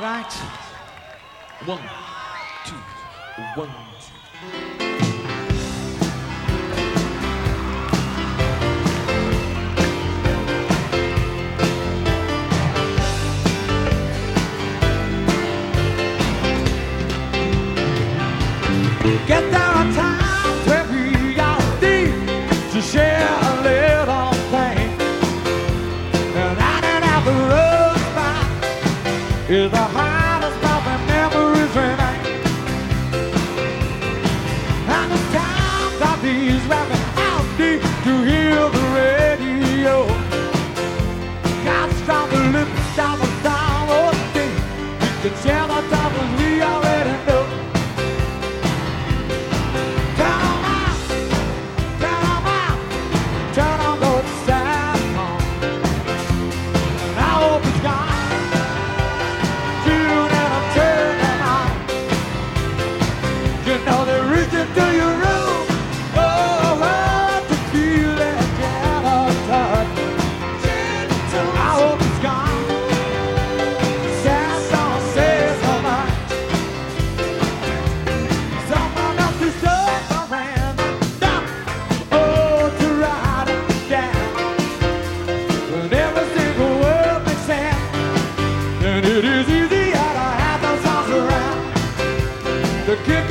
Right. One, two, one, two. Get there is the hardest of the memories. And the times these You know they're reaching to your room. Oh, oh, to feel that oh, gentle touch. I hope it's gone. Sad song says so much. Someone else is suffering. Oh, to write it down. But every single word makes sense. And it is easy to have those songs around. The kick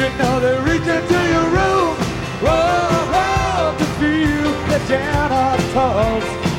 You know they're reaching to your room. Whoa, whoa, to feel the genitals. I